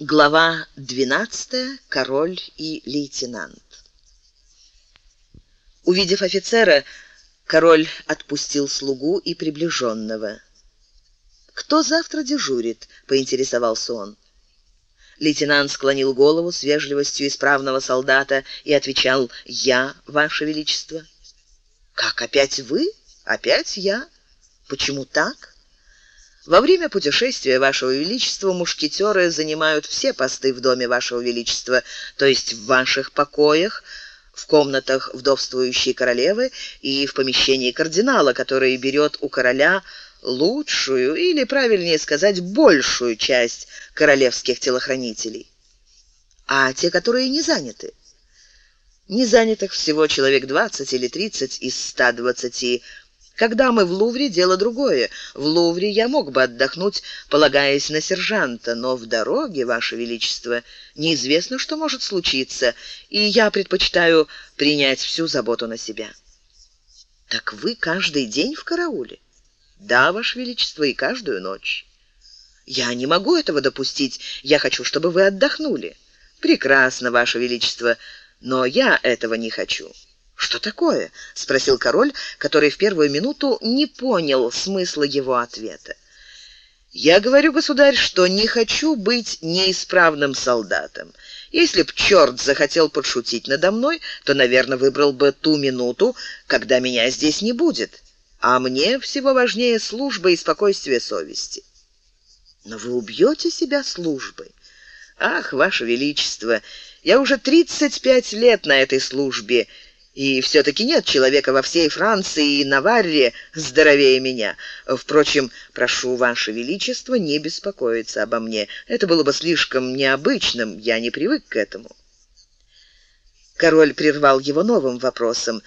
Глава 12. Король и лейтенант. Увидев офицера, король отпустил слугу и приближенного. Кто завтра дежурит? поинтересовался он. Лейтенант склонил голову с вежливостью исправного солдата и отвечал: "Я, ваше величество". "Как опять вы? Опять я? Почему так?" Во время путешествия вашего величества мушкетеры занимают все посты в доме вашего величества, то есть в ваших покоях, в комнатах вдовствующей королевы и в помещении кардинала, который берет у короля лучшую или правильнее сказать большую часть королевских телохранителей. А те, которые не заняты, не занятых всего человек 20 или 30 из 120 когда мы в Лувре, дело другое. В Лувре я мог бы отдохнуть, полагаясь на сержанта, но в дороге, ваше величество, неизвестно, что может случиться, и я предпочитаю принять всю заботу на себя. Так вы каждый день в карауле? Да, ваше величество, и каждую ночь. Я не могу этого допустить. Я хочу, чтобы вы отдохнули. Прекрасно, ваше величество, но я этого не хочу. Что такое? спросил король, который в первую минуту не понял смысла его ответа. Я говорю, государь, что не хочу быть неисправным солдатом. Если б черт захотел подшутить надо мной, то, наверное, выбрал бы ту минуту, когда меня здесь не будет. А мне всего важнее служба и спокойствие совести. Но вы убьете себя службой. Ах, ваше величество, я уже тридцать пять лет на этой службе и все таки нет человека во всей Франции и Наварре здоровее меня. Впрочем, прошу ваше величество не беспокоиться обо мне. Это было бы слишком необычным, я не привык к этому. Король прервал его новым вопросом: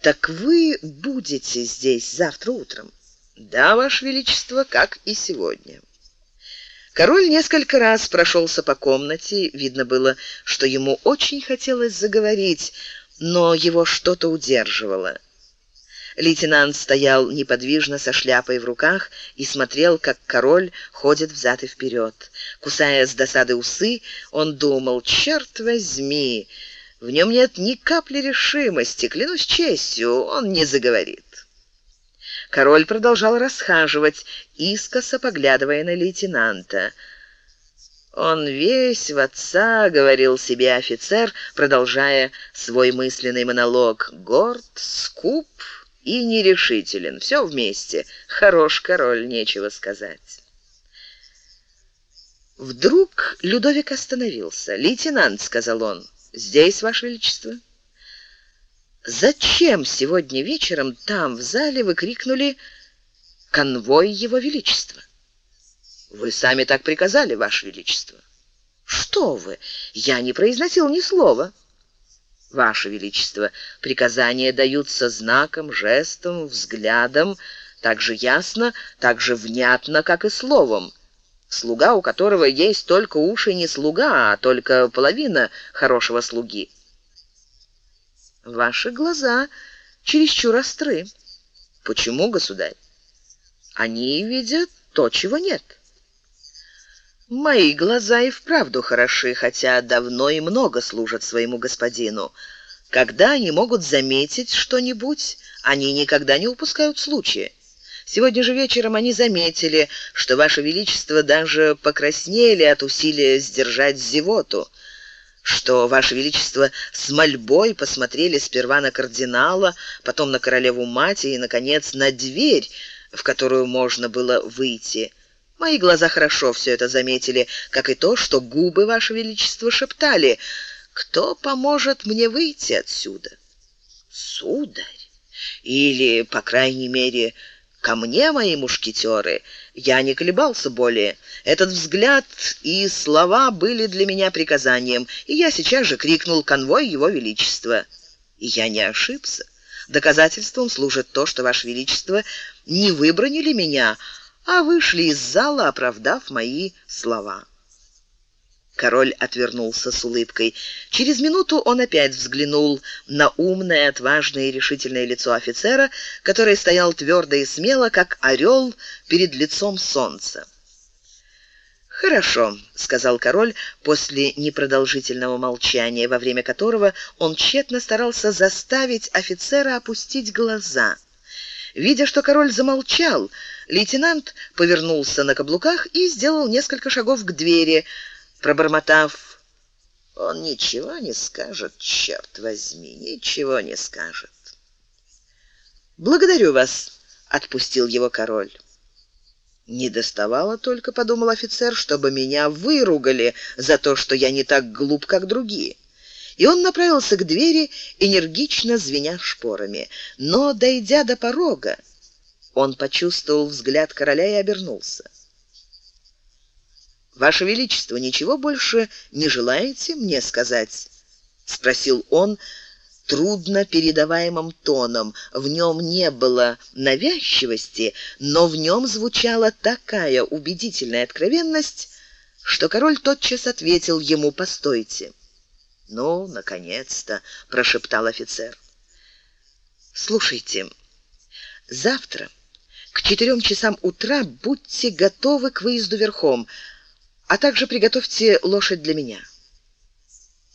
"Так вы будете здесь завтра утром?" "Да, ваше величество, как и сегодня." Король несколько раз прошелся по комнате, видно было, что ему очень хотелось заговорить но его что-то удерживало. Лейтенант стоял неподвижно со шляпой в руках и смотрел, как король ходит взад и вперед. Кусая с досады усы, он думал: "Черт возьми, в нем нет ни капли решимости, клянусь честью, он не заговорит". Король продолжал расхаживать, искоса поглядывая на лейтенанта. Он весь в отца, говорил себе офицер, продолжая свой мысленный монолог. Горд, скуп и нерешителен. Все вместе. Хорош король, нечего сказать. Вдруг Людовик остановился. "Лейтенант", сказал он. "Здесь, ваше величество". Зачем сегодня вечером там в зале вы крикнули конвой его величества? Вы сами так приказали, ваше величество. Что вы? Я не произносил ни слова. Ваше величество, приказания даются знаком, жестом, взглядом, так же ясно, так же внятно, как и словом. Слуга, у которого есть только уши, не слуга, а только половина хорошего слуги. Ваши глаза чересчур остры. Почему, государь? Они видят то, чего нет. Мои глаза и вправду хороши, хотя давно и много служат своему господину. Когда они могут заметить что-нибудь, они никогда не упускают случая. Сегодня же вечером они заметили, что ваше величество даже покраснели от усилия сдержать зевоту, что ваше величество с мольбой посмотрели сперва на кардинала, потом на королеву мать и наконец на дверь, в которую можно было выйти. Мои глаза хорошо все это заметили, как и то, что губы ваше величество шептали: "Кто поможет мне выйти отсюда?" Сударь, или, по крайней мере, ко мне мои мушкетеры. Я не колебался более. Этот взгляд и слова были для меня приказанием, и я сейчас же крикнул конвой его величества. И я не ошибся. Доказательством служит то, что ваше величество не выбронили меня, а вышли из зала, оправдав мои слова. Король отвернулся с улыбкой. Через минуту он опять взглянул на умное, отважное и решительное лицо офицера, который стоял твердо и смело, как орел перед лицом солнца. «Хорошо», — сказал король после непродолжительного молчания, во время которого он тщетно старался заставить офицера опустить глаза. Видя, что король замолчал, лейтенант повернулся на каблуках и сделал несколько шагов к двери, пробормотав «Он ничего не скажет, черт возьми, ничего не скажет». «Благодарю вас», — отпустил его король. Не доставало только, подумал офицер, чтобы меня выругали за то, что я не так глуп, как другие. И он направился к двери, энергично звеня шпорами. Но дойдя до порога, он почувствовал взгляд короля и обернулся. Ваше величество, ничего больше не желаете мне сказать? спросил он, трудно передаваемым тоном. В нем не было навязчивости, но в нем звучала такая убедительная откровенность, что король тотчас ответил ему: "Постойте". "Ну, наконец-то", прошептал офицер. "Слушайте, завтра к четырем часам утра будьте готовы к выезду верхом, а также приготовьте лошадь для меня".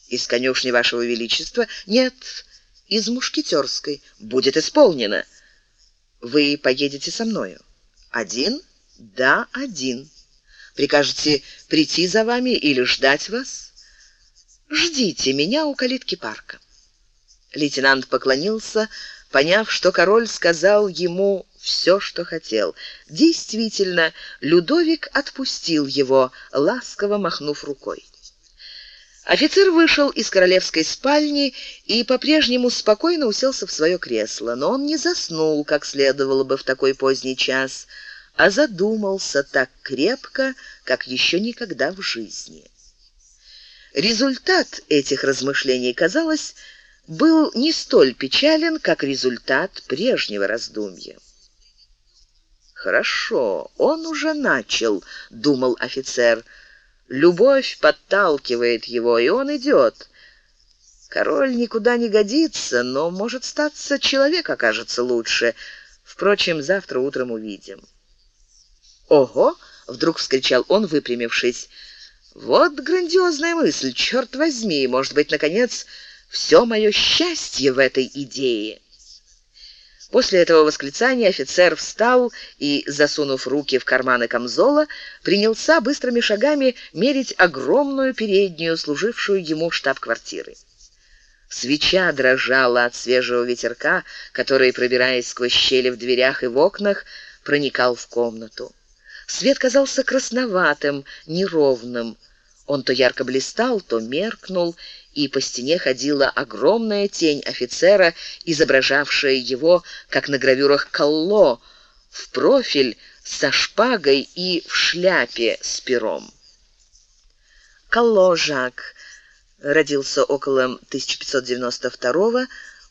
Из конюшни вашего величества? Нет, из мушкетерской. Будет исполнено. Вы поедете со мною. Один? Да, один. Прикажете прийти за вами или ждать вас? Ждите меня у калитки парка. Лейтенант поклонился, поняв, что король сказал ему все, что хотел. Действительно, Людовик отпустил его, ласково махнув рукой. Офицер вышел из королевской спальни и по-прежнему спокойно уселся в свое кресло, но он не заснул, как следовало бы в такой поздний час, а задумался так крепко, как еще никогда в жизни. Результат этих размышлений, казалось, был не столь печален, как результат прежнего раздумья. Хорошо, он уже начал, думал офицер. Любовь подталкивает его, и он идет. Король никуда не годится, но может статься человек окажется лучше. Впрочем, завтра утром увидим. Ого, вдруг вскричал он, выпрямившись. Вот грандиозная мысль, черт возьми, может быть, наконец, все мое счастье в этой идее. После этого восклицания офицер встал и, засунув руки в карманы камзола, принялся быстрыми шагами мерить огромную переднюю, служившую ему штаб-квартирой. Свеча дрожала от свежего ветерка, который, пробираясь сквозь щели в дверях и в окнах, проникал в комнату. Свет казался красноватым, неровным. Он то ярко блистал, то меркнул, и по стене ходила огромная тень офицера, изображавшая его, как на гравюрах Калло, в профиль со шпагой и в шляпе с пером. Калло Жак родился около 1592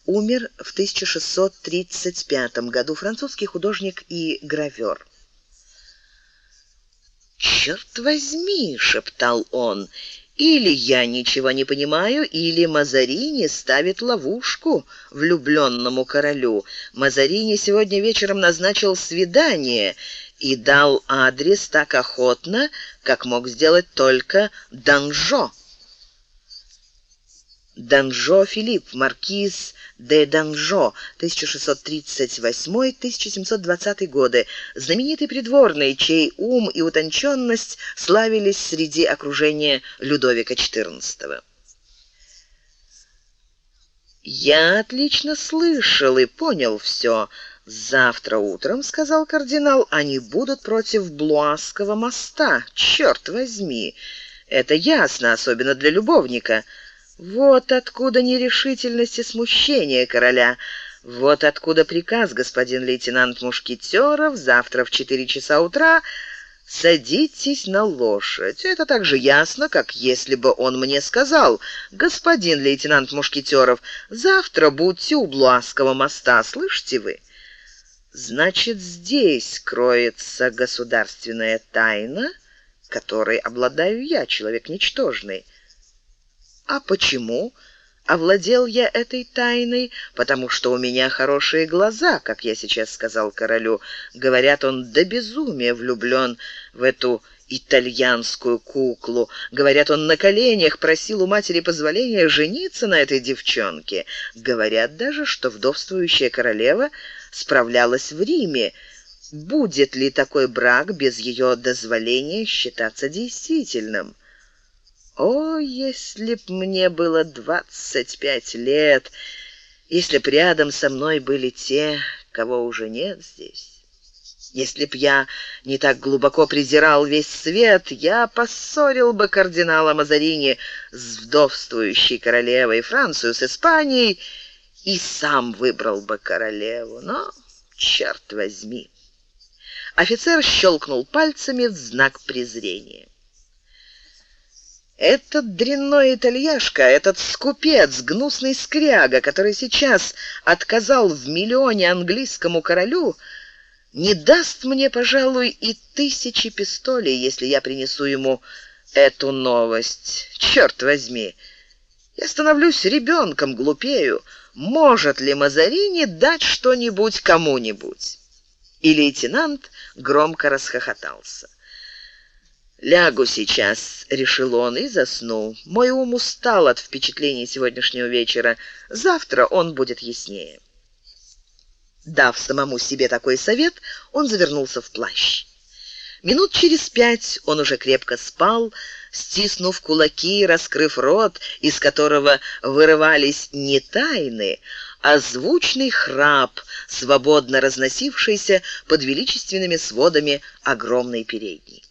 умер в 1635 году, французский художник и гравер. «Черт возьми!» — шептал он. Или я ничего не понимаю, или Мазарини ставит ловушку влюбленному королю. Мазарини сегодня вечером назначил свидание и дал адрес так охотно, как мог сделать только Данжо. Данжо Филипп, маркиз де Данжо, 1638-1720 годы, знаменитый придворный, чей ум и утонченность славились среди окружения Людовика XIV. Я отлично слышал и понял все. Завтра утром, сказал кардинал, они будут против Блуаского моста. Черт возьми, это ясно, особенно для любовника. Вот откуда нерешительность и смущение короля. Вот откуда приказ, господин лейтенант Мушкетеров, завтра в четыре часа утра садитесь на лошадь. Это так же ясно, как если бы он мне сказал: "Господин лейтенант Мушкетеров, завтра будьте у Блуаского моста, слышите вы?" Значит, здесь кроется государственная тайна, которой обладаю я, человек ничтожный. А почему? Овладел я этой тайной, потому что у меня хорошие глаза, как я сейчас сказал королю. Говорят, он до безумия влюблен в эту итальянскую куклу. Говорят, он на коленях просил у матери позволения жениться на этой девчонке. Говорят даже, что вдовствующая королева справлялась в Риме. Будет ли такой брак без ее дозволения считаться действительным? О, если б мне было двадцать пять лет, если б рядом со мной были те, кого уже нет здесь. Если б я не так глубоко презирал весь свет, я поссорил бы кардинала Мазарини с вдовствующей королевой, Францию с Испанией и сам выбрал бы королеву. Но, черт возьми, офицер щелкнул пальцами в знак презрения. Этот дрянной итальяшка, этот скупец, гнусный скряга, который сейчас отказал в миллионе английскому королю, не даст мне, пожалуй, и тысячи пистолей, если я принесу ему эту новость. Черт возьми, я становлюсь ребенком, глупею. Может ли Мазарини дать что-нибудь кому-нибудь? И лейтенант громко расхохотался. «Лягу сейчас», — решил он и заснул. «Мой ум устал от впечатлений сегодняшнего вечера. Завтра он будет яснее». Дав самому себе такой совет, он завернулся в плащ. Минут через пять он уже крепко спал, стиснув кулаки, раскрыв рот, из которого вырывались не тайны, а звучный храп, свободно разносившийся под величественными сводами огромной передней.